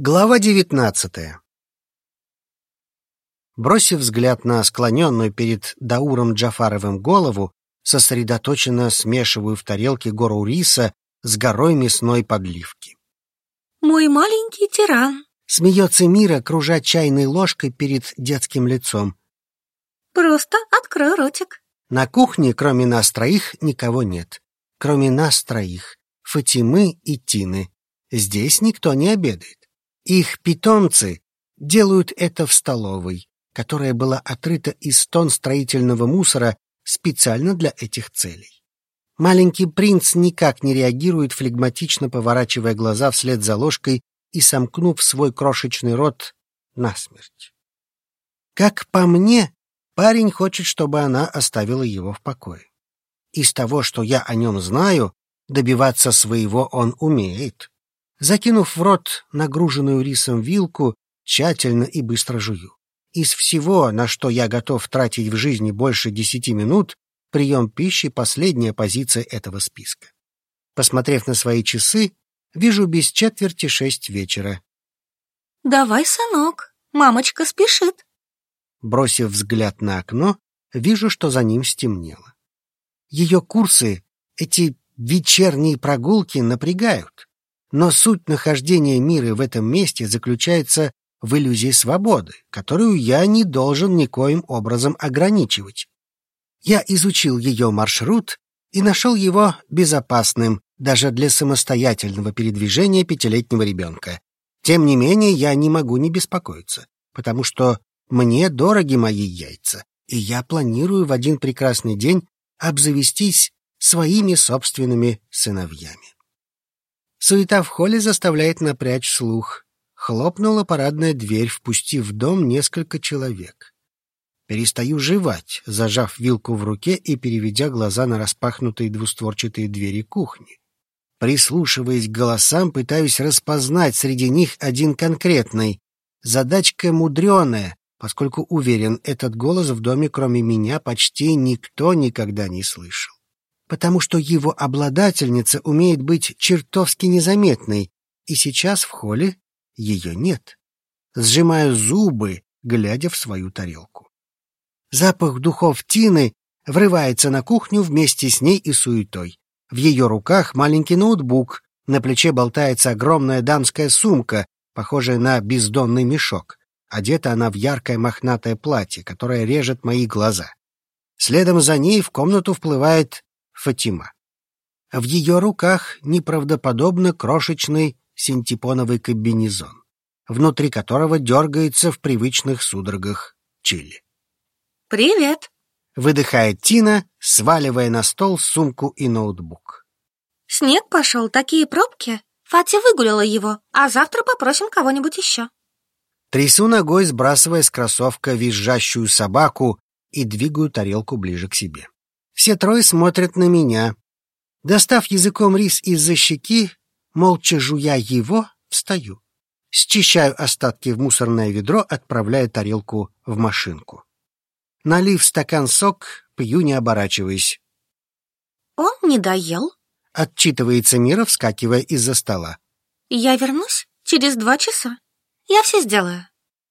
Глава девятнадцатая Бросив взгляд на склоненную перед Дауром Джафаровым голову, сосредоточенно смешиваю в тарелке гору риса с горой мясной подливки. «Мой маленький тиран!» Смеется Мира, кружа чайной ложкой перед детским лицом. «Просто открой ротик!» На кухне, кроме нас троих, никого нет. Кроме нас троих, Фатимы и Тины. Здесь никто не обедает. Их питомцы делают это в столовой, которая была отрыта из тон строительного мусора специально для этих целей. Маленький принц никак не реагирует, флегматично поворачивая глаза вслед за ложкой и сомкнув свой крошечный рот насмерть. Как по мне, парень хочет, чтобы она оставила его в покое. Из того, что я о нем знаю, добиваться своего он умеет. Закинув в рот нагруженную рисом вилку, тщательно и быстро жую. Из всего, на что я готов тратить в жизни больше десяти минут, прием пищи — последняя позиция этого списка. Посмотрев на свои часы, вижу без четверти шесть вечера. «Давай, сынок, мамочка спешит». Бросив взгляд на окно, вижу, что за ним стемнело. Ее курсы, эти вечерние прогулки напрягают. Но суть нахождения мира в этом месте заключается в иллюзии свободы, которую я не должен никоим образом ограничивать. Я изучил ее маршрут и нашел его безопасным даже для самостоятельного передвижения пятилетнего ребенка. Тем не менее, я не могу не беспокоиться, потому что мне дороги мои яйца, и я планирую в один прекрасный день обзавестись своими собственными сыновьями. Суета в холле заставляет напрячь слух. Хлопнула парадная дверь, впустив в дом несколько человек. Перестаю жевать, зажав вилку в руке и переведя глаза на распахнутые двустворчатые двери кухни. Прислушиваясь к голосам, пытаюсь распознать среди них один конкретный. Задачка мудреная, поскольку уверен, этот голос в доме кроме меня почти никто никогда не слышал потому что его обладательница умеет быть чертовски незаметной, и сейчас в холле ее нет. Сжимаю зубы, глядя в свою тарелку. Запах духов Тины врывается на кухню вместе с ней и суетой. В ее руках маленький ноутбук, на плече болтается огромная дамская сумка, похожая на бездонный мешок. Одета она в яркое мохнатое платье, которое режет мои глаза. Следом за ней в комнату вплывает Фатима. В ее руках неправдоподобно крошечный синтепоновый комбинезон, внутри которого дергается в привычных судорогах чили. «Привет!» — выдыхает Тина, сваливая на стол сумку и ноутбук. «Снег пошел, такие пробки. Фати выгуляла его, а завтра попросим кого-нибудь еще». Трясу ногой, сбрасывая с кроссовка визжащую собаку и двигаю тарелку ближе к себе. Все трое смотрят на меня. Достав языком рис из-за щеки, молча жуя его, встаю. Счищаю остатки в мусорное ведро, отправляя тарелку в машинку. Налив стакан сок, пью, не оборачиваясь. «Он не доел?» — отчитывается Мира, вскакивая из-за стола. «Я вернусь через два часа. Я все сделаю».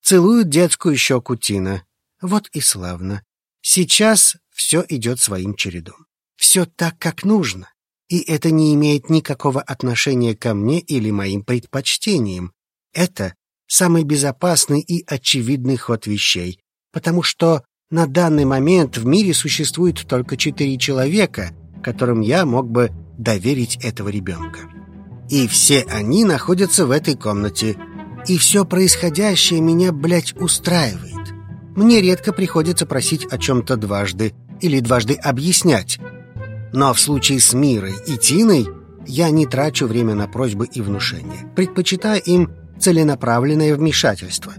Целует детскую щеку Тина. Вот и славно. Сейчас все идет своим чередом. Все так, как нужно. И это не имеет никакого отношения ко мне или моим предпочтениям. Это самый безопасный и очевидный ход вещей, потому что на данный момент в мире существует только четыре человека, которым я мог бы доверить этого ребенка. И все они находятся в этой комнате. И все происходящее меня, блядь, устраивает. Мне редко приходится просить о чем-то дважды, или дважды объяснять. Но в случае с Мирой и Тиной я не трачу время на просьбы и внушения, предпочитая им целенаправленное вмешательство.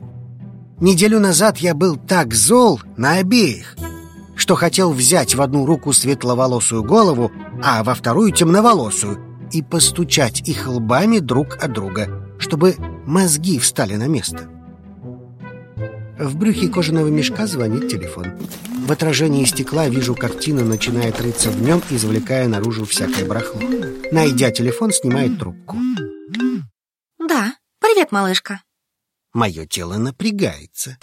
Неделю назад я был так зол на обеих, что хотел взять в одну руку светловолосую голову, а во вторую темноволосую, и постучать их лбами друг от друга, чтобы мозги встали на место. В брюхе кожаного мешка звонит телефон. В отражении стекла вижу, как Тина начинает рыться в нем, извлекая наружу всякое барахло. Найдя телефон, снимает трубку. «Да, привет, Привет, малышка. Мое тело напрягается.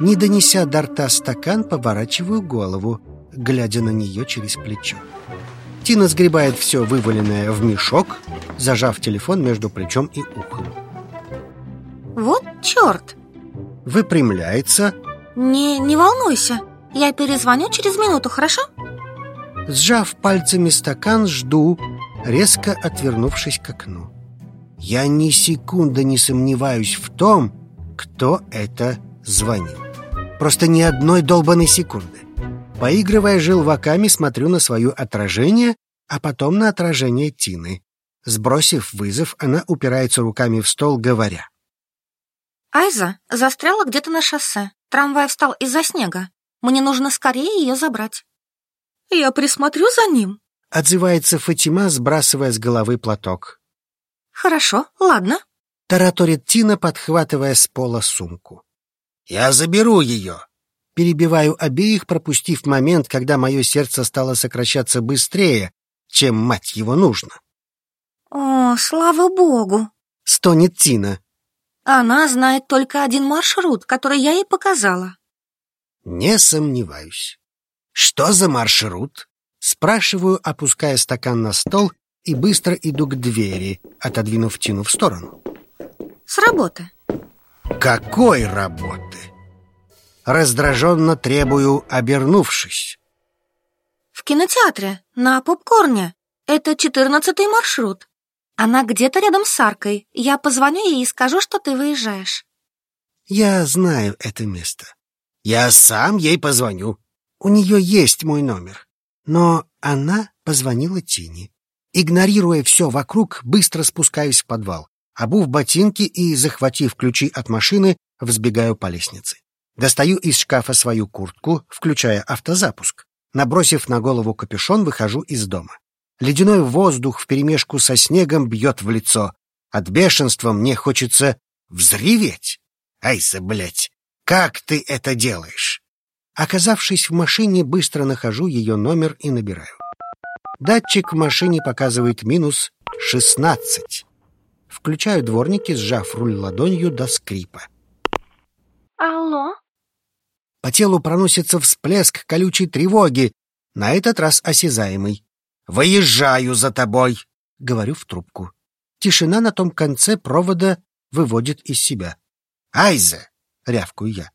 Не донеся до рта стакан, поворачиваю голову, глядя на нее через плечо. Тина сгребает все вываленное в мешок, зажав телефон между плечом и ухом. Вот черт! Выпрямляется. Не, не волнуйся, я перезвоню через минуту, хорошо? Сжав пальцами стакан, жду, резко отвернувшись к окну. Я ни секунды не сомневаюсь в том, кто это звонил. Просто ни одной долбанной секунды. Поигрывая желваками, смотрю на свое отражение, а потом на отражение Тины. Сбросив вызов, она упирается руками в стол, говоря. Айза застряла где-то на шоссе. Трамвай встал из-за снега. Мне нужно скорее ее забрать. Я присмотрю за ним. Отзывается Фатима, сбрасывая с головы платок. Хорошо, ладно. Тараторит Тина, подхватывая с пола сумку. Я заберу ее. Перебиваю обеих, пропустив момент, когда мое сердце стало сокращаться быстрее, чем, мать его, нужно. О, слава богу! Стонет Тина. Она знает только один маршрут, который я ей показала. Не сомневаюсь. Что за маршрут? Спрашиваю, опуская стакан на стол и быстро иду к двери, отодвинув Тину в сторону. С работы. Какой работы? Раздраженно требую, обернувшись. В кинотеатре, на попкорне. Это четырнадцатый маршрут. Она где-то рядом с аркой. Я позвоню ей и скажу, что ты выезжаешь. Я знаю это место. Я сам ей позвоню. У нее есть мой номер. Но она позвонила Тине. Игнорируя все вокруг, быстро спускаюсь в подвал. Обув ботинки и, захватив ключи от машины, взбегаю по лестнице. Достаю из шкафа свою куртку, включая автозапуск. Набросив на голову капюшон, выхожу из дома. Ледяной воздух вперемешку со снегом бьет в лицо. От бешенства мне хочется взреветь. Айса, блядь, как ты это делаешь? Оказавшись в машине, быстро нахожу ее номер и набираю. Датчик в машине показывает минус шестнадцать. Включаю дворники, сжав руль ладонью до скрипа. Алло? По телу проносится всплеск колючей тревоги, на этот раз осязаемый. «Выезжаю за тобой!» — говорю в трубку. Тишина на том конце провода выводит из себя. «Айзе!» — рявкую я.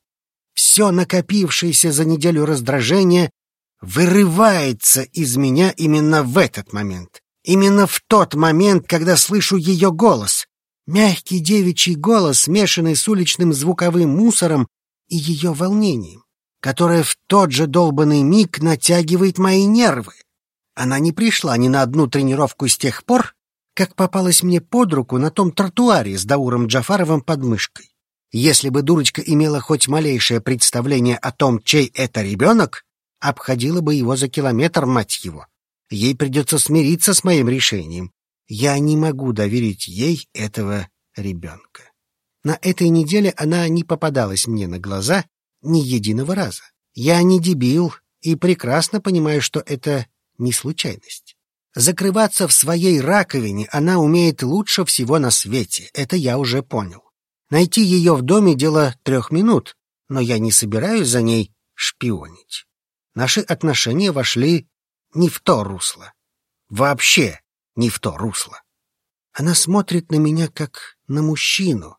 Все накопившееся за неделю раздражение вырывается из меня именно в этот момент. Именно в тот момент, когда слышу ее голос. Мягкий девичий голос, смешанный с уличным звуковым мусором и ее волнением, которое в тот же долбанный миг натягивает мои нервы. Она не пришла ни на одну тренировку с тех пор, как попалась мне под руку на том тротуаре с Дауром Джафаровым под мышкой. Если бы дурочка имела хоть малейшее представление о том, чей это ребенок, обходила бы его за километр, мать его. Ей придется смириться с моим решением. Я не могу доверить ей этого ребенка. На этой неделе она не попадалась мне на глаза ни единого раза. Я не дебил и прекрасно понимаю, что это не случайность. Закрываться в своей раковине она умеет лучше всего на свете, это я уже понял. Найти ее в доме — дело трех минут, но я не собираюсь за ней шпионить. Наши отношения вошли не в то русло. Вообще не в то русло. Она смотрит на меня как на мужчину.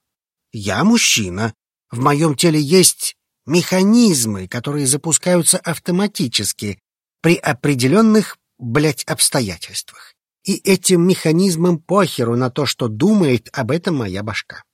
Я мужчина. В моем теле есть механизмы, которые запускаются автоматически при определенных, блядь, обстоятельствах. И этим механизмам похеру на то, что думает об этом моя башка.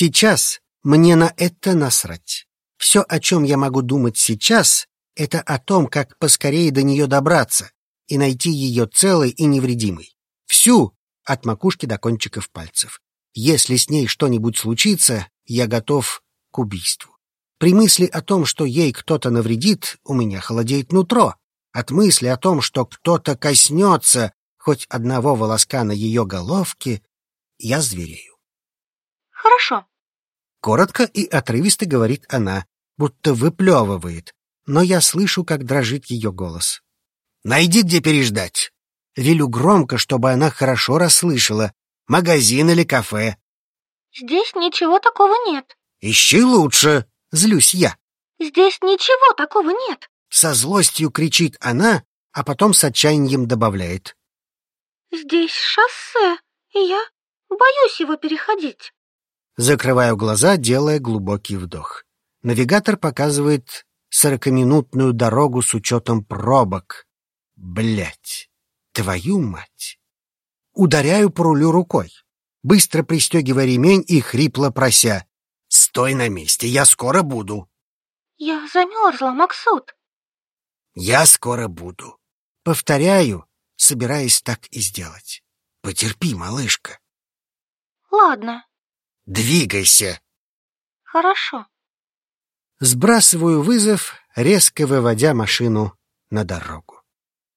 Сейчас мне на это насрать. Все, о чем я могу думать сейчас, это о том, как поскорее до нее добраться и найти ее целой и невредимой. Всю, от макушки до кончиков пальцев. Если с ней что-нибудь случится, я готов к убийству. При мысли о том, что ей кто-то навредит, у меня холодеет нутро. От мысли о том, что кто-то коснется хоть одного волоска на ее головке, я зверею. Хорошо. Коротко и отрывисто говорит она, будто выплевывает, но я слышу, как дрожит ее голос. «Найди, где переждать!» Велю громко, чтобы она хорошо расслышала. «Магазин или кафе?» Здесь ничего такого нет. Ищи лучше, злюсь я. Здесь ничего такого нет. Со злостью кричит она, а потом с отчаянием добавляет. Здесь шоссе, и я боюсь его переходить. Закрываю глаза, делая глубокий вдох. Навигатор показывает сорокаминутную дорогу с учетом пробок. Блять, твою мать. Ударяю по рулю рукой, быстро пристегивая ремень и хрипло прося. «Стой на месте, я скоро буду». Я замерзла, Максут. «Я скоро буду». Повторяю, собираясь так и сделать. «Потерпи, малышка». Ладно, «Двигайся». хорошо. Сбрасываю вызов, резко выводя машину на дорогу.